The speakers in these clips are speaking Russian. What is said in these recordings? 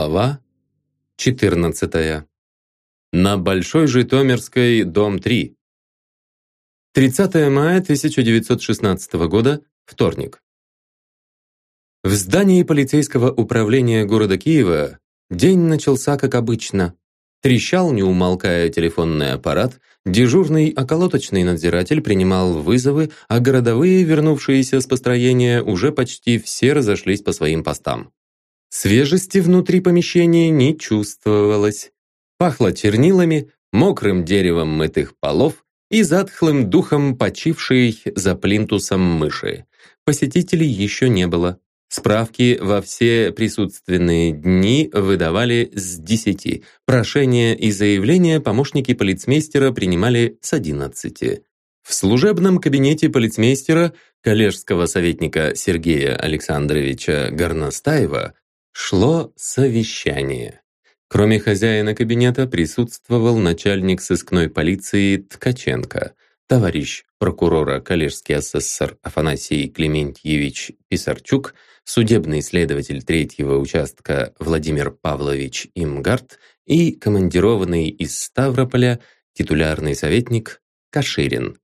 Глава 14. На Большой Житомирской, дом 3. 30 мая 1916 года, вторник. В здании полицейского управления города Киева день начался как обычно. Трещал, не умолкая, телефонный аппарат, дежурный околоточный надзиратель принимал вызовы, а городовые, вернувшиеся с построения, уже почти все разошлись по своим постам. Свежести внутри помещения не чувствовалось. Пахло чернилами, мокрым деревом мытых полов и затхлым духом почившей за плинтусом мыши. Посетителей еще не было. Справки во все присутственные дни выдавали с 10. Прошения и заявления помощники полицмейстера принимали с 11. В служебном кабинете полицмейстера, коллежского советника Сергея Александровича Горностаева, Шло совещание. Кроме хозяина кабинета присутствовал начальник сыскной полиции Ткаченко, товарищ прокурора коллежский асессор Афанасий Клементьевич Писарчук, судебный следователь третьего участка Владимир Павлович Имгард и командированный из Ставрополя титулярный советник Каширин.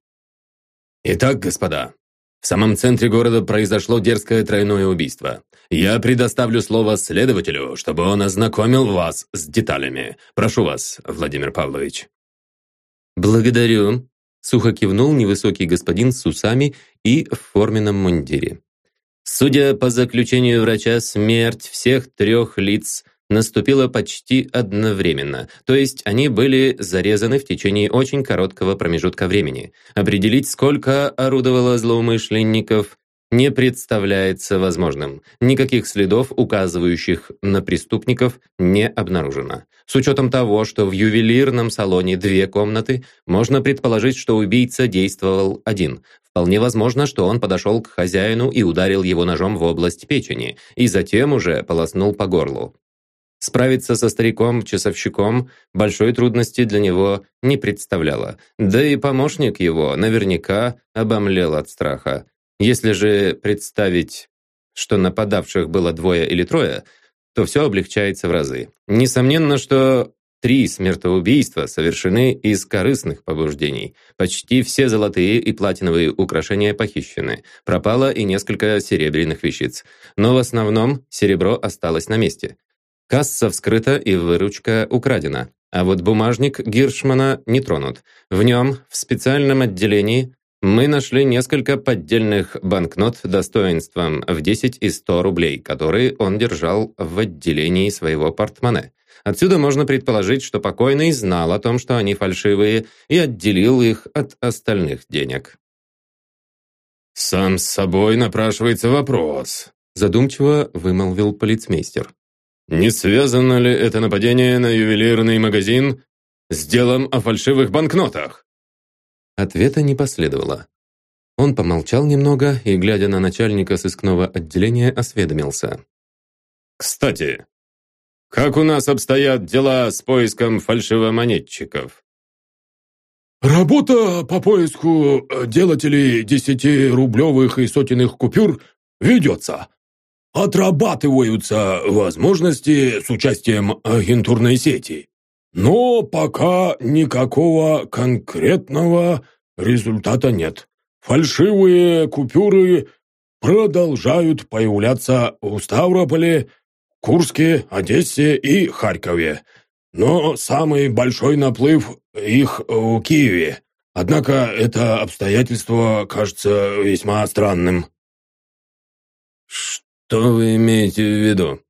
«Итак, господа, в самом центре города произошло дерзкое тройное убийство. Я предоставлю слово следователю, чтобы он ознакомил вас с деталями. Прошу вас, Владимир Павлович». «Благодарю», — сухо кивнул невысокий господин с усами и в форменном мундире. Судя по заключению врача, смерть всех трех лиц — наступила почти одновременно, то есть они были зарезаны в течение очень короткого промежутка времени. Определить, сколько орудовало злоумышленников, не представляется возможным. Никаких следов, указывающих на преступников, не обнаружено. С учетом того, что в ювелирном салоне две комнаты, можно предположить, что убийца действовал один. Вполне возможно, что он подошел к хозяину и ударил его ножом в область печени, и затем уже полоснул по горлу. Справиться со стариком-часовщиком большой трудности для него не представляло. Да и помощник его наверняка обомлел от страха. Если же представить, что нападавших было двое или трое, то все облегчается в разы. Несомненно, что три смертоубийства совершены из корыстных побуждений. Почти все золотые и платиновые украшения похищены. Пропало и несколько серебряных вещиц. Но в основном серебро осталось на месте. Касса вскрыта и выручка украдена. А вот бумажник Гиршмана не тронут. В нем, в специальном отделении, мы нашли несколько поддельных банкнот достоинством в 10 и 100 рублей, которые он держал в отделении своего портмоне. Отсюда можно предположить, что покойный знал о том, что они фальшивые, и отделил их от остальных денег. «Сам с собой напрашивается вопрос», задумчиво вымолвил полицмейстер. Не связано ли это нападение на ювелирный магазин с делом о фальшивых банкнотах? Ответа не последовало. Он помолчал немного и, глядя на начальника сыскного отделения, осведомился. «Кстати, как у нас обстоят дела с поиском фальшивомонетчиков?» «Работа по поиску делателей десятирублевых и сотенных купюр ведется», отрабатываются возможности с участием агентурной сети. Но пока никакого конкретного результата нет. Фальшивые купюры продолжают появляться в Ставрополе, Курске, Одессе и Харькове. Но самый большой наплыв их в Киеве. Однако это обстоятельство кажется весьма странным. Что вы имеете в виду?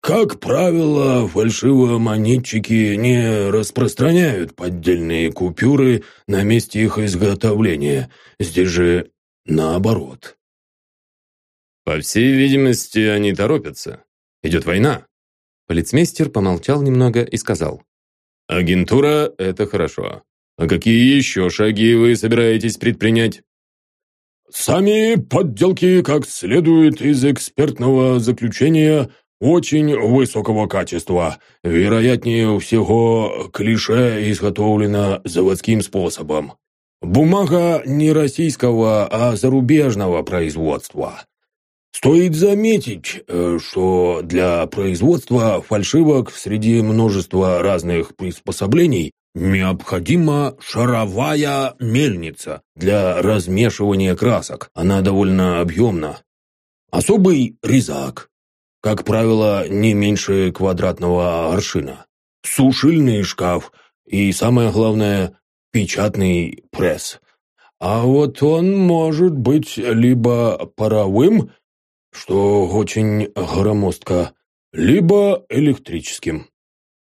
Как правило, фальшивомонетчики не распространяют поддельные купюры на месте их изготовления. Здесь же наоборот. По всей видимости, они торопятся. Идет война. Полицмейстер помолчал немного и сказал. Агентура – это хорошо. А какие еще шаги вы собираетесь предпринять? Сами подделки, как следует из экспертного заключения, очень высокого качества. Вероятнее всего, клише изготовлено заводским способом. Бумага не российского, а зарубежного производства. Стоит заметить, э, что для производства фальшивок среди множества разных приспособлений необходима шаровая мельница для размешивания красок. Она довольно объемна. Особый резак, как правило, не меньше квадратного аршина. Сушильный шкаф и, самое главное, печатный пресс. А вот он может быть либо паровым, что очень громоздко, либо электрическим.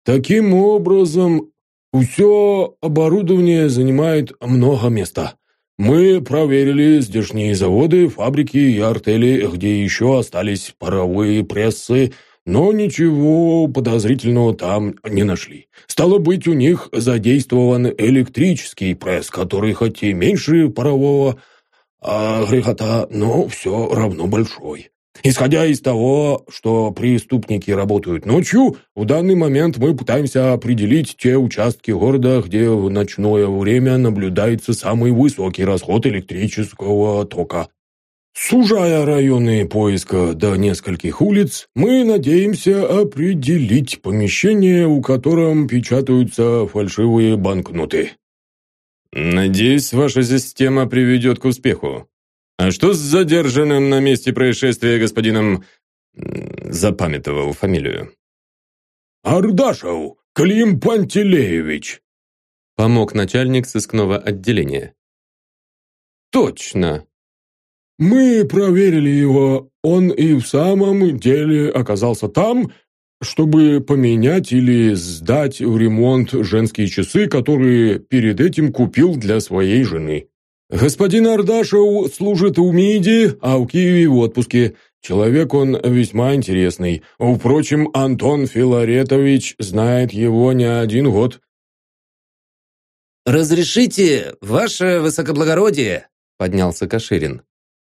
Таким образом, все оборудование занимает много места. Мы проверили здешние заводы, фабрики и артели, где еще остались паровые прессы, но ничего подозрительного там не нашли. Стало быть, у них задействован электрический пресс, который хоть и меньше парового агрегата, но все равно большой. Исходя из того, что преступники работают ночью, в данный момент мы пытаемся определить те участки города, где в ночное время наблюдается самый высокий расход электрического тока. Сужая районы поиска до нескольких улиц, мы надеемся определить помещение, у котором печатаются фальшивые банкноты. «Надеюсь, ваша система приведет к успеху», «А что с задержанным на месте происшествия господином...» Запамятовал фамилию. «Ардашев Клим Пантелеевич!» Помог начальник сыскного отделения. «Точно!» «Мы проверили его. Он и в самом деле оказался там, чтобы поменять или сдать в ремонт женские часы, которые перед этим купил для своей жены. Господин Ардашев служит у МИДи, а в Киеве в отпуске. Человек он весьма интересный. Впрочем, Антон Филаретович знает его не один год. «Разрешите, ваше высокоблагородие?» – поднялся Каширин.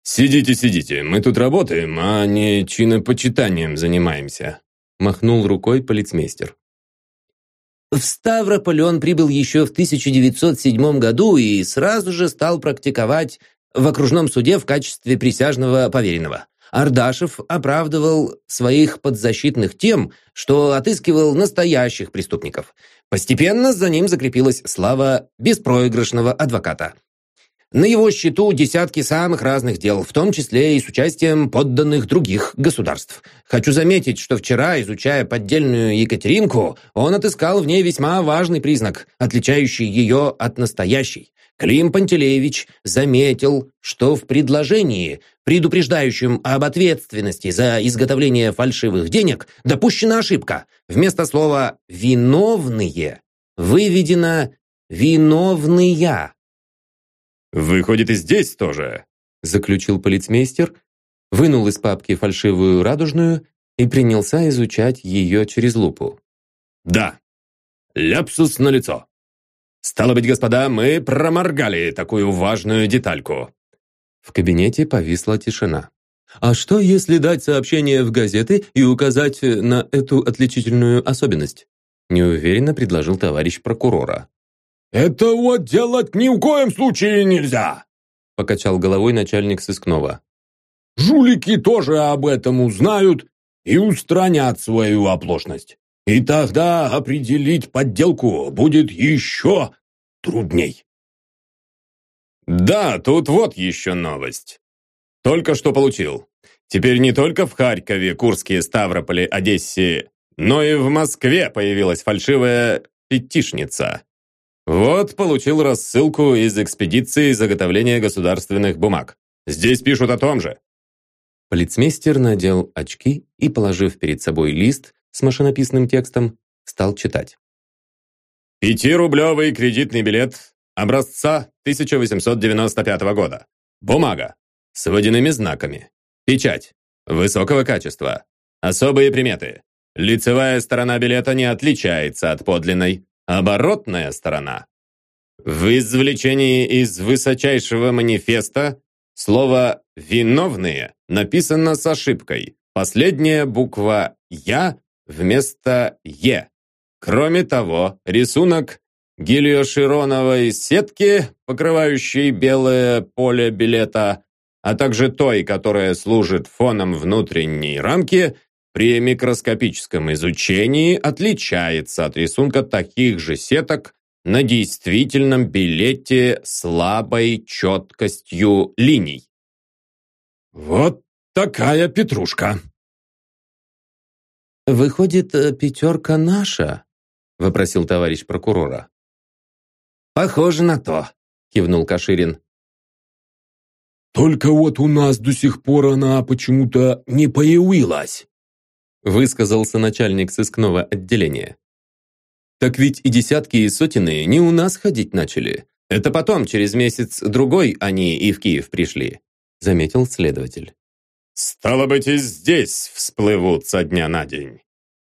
«Сидите, сидите, мы тут работаем, а не чинопочитанием занимаемся», – махнул рукой полицмейстер. В Ставрополь он прибыл еще в 1907 году и сразу же стал практиковать в окружном суде в качестве присяжного поверенного. Ардашев оправдывал своих подзащитных тем, что отыскивал настоящих преступников. Постепенно за ним закрепилась слава беспроигрышного адвоката. На его счету десятки самых разных дел, в том числе и с участием подданных других государств. Хочу заметить, что вчера, изучая поддельную Екатеринку, он отыскал в ней весьма важный признак, отличающий ее от настоящей. Клим Пантелеевич заметил, что в предложении, предупреждающем об ответственности за изготовление фальшивых денег, допущена ошибка. Вместо слова «виновные» выведено «виновные». «Выходит, и здесь тоже», – заключил полицмейстер, вынул из папки фальшивую радужную и принялся изучать ее через лупу. «Да, ляпсус на лицо. Стало быть, господа, мы проморгали такую важную детальку». В кабинете повисла тишина. А что, если дать сообщение в газеты и указать на эту отличительную особенность? Неуверенно предложил товарищ прокурора. «Этого делать ни в коем случае нельзя!» покачал головой начальник сыскного. «Жулики тоже об этом узнают и устранят свою оплошность. И тогда определить подделку будет еще трудней». «Да, тут вот еще новость. Только что получил. Теперь не только в Харькове, Курске, Ставрополе, Одессе, но и в Москве появилась фальшивая пятишница. Вот получил рассылку из экспедиции заготовления государственных бумаг. Здесь пишут о том же. Полицмейстер надел очки и, положив перед собой лист с машинописным текстом, стал читать. Пятирублевый кредитный билет образца 1895 года. Бумага с водяными знаками. Печать высокого качества. Особые приметы. Лицевая сторона билета не отличается от подлинной. Оборотная сторона. В извлечении из высочайшего манифеста слово «виновные» написано с ошибкой. Последняя буква «Я» вместо «Е». Кроме того, рисунок гелиошироновой сетки, покрывающей белое поле билета, а также той, которая служит фоном внутренней рамки, при микроскопическом изучении отличается от рисунка таких же сеток на действительном билете слабой четкостью линий. «Вот такая петрушка!» «Выходит, э, пятерка наша?» — вопросил товарищ прокурора. «Похоже на то», — кивнул Каширин. «Только вот у нас до сих пор она почему-то не появилась», высказался начальник сыскного отделения. Так ведь и десятки, и сотенные не у нас ходить начали. Это потом, через месяц-другой, они и в Киев пришли», заметил следователь. «Стало быть, и здесь всплывут со дня на день»,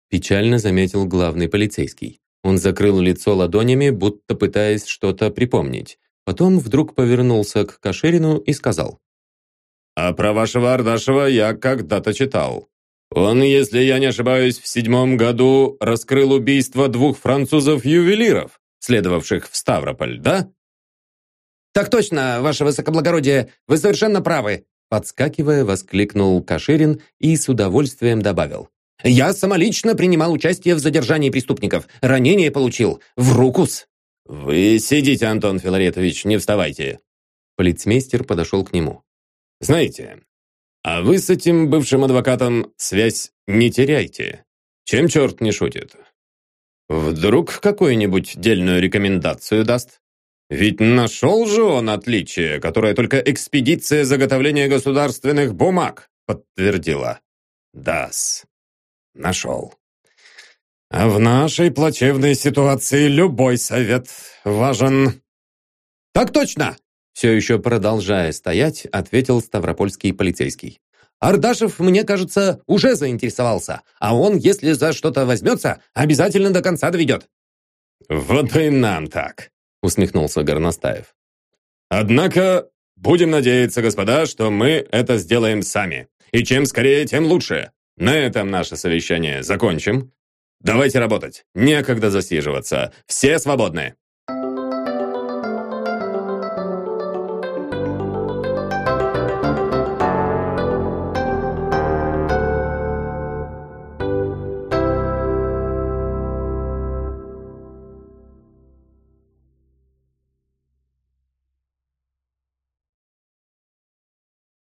печально заметил главный полицейский. Он закрыл лицо ладонями, будто пытаясь что-то припомнить. Потом вдруг повернулся к Кашерину и сказал. «А про вашего Ардашева я когда-то читал. Он, если я не ошибаюсь, в седьмом году раскрыл убийство двух французов-ювелиров, следовавших в Ставрополь, да?» «Так точно, ваше высокоблагородие, вы совершенно правы!» Подскакивая, воскликнул Каширин и с удовольствием добавил. «Я самолично принимал участие в задержании преступников. Ранение получил. В рукус!» «Вы сидите, Антон Филаретович, не вставайте!» Полицмейстер подошел к нему. «Знаете, а вы с этим бывшим адвокатом связь не теряйте. Чем черт не шутит? Вдруг какую-нибудь дельную рекомендацию даст? Ведь нашел же он отличие, которое только экспедиция заготовления государственных бумаг подтвердила. Дас. Нашел. А в нашей плачевной ситуации любой совет важен. Так точно! Все еще продолжая стоять, ответил ставропольский полицейский. Ардашев, мне кажется, уже заинтересовался, а он, если за что-то возьмется, обязательно до конца доведет. «Вот и нам так», — усмехнулся Горностаев. «Однако, будем надеяться, господа, что мы это сделаем сами. И чем скорее, тем лучше. На этом наше совещание закончим. Давайте работать. Некогда засиживаться. Все свободны».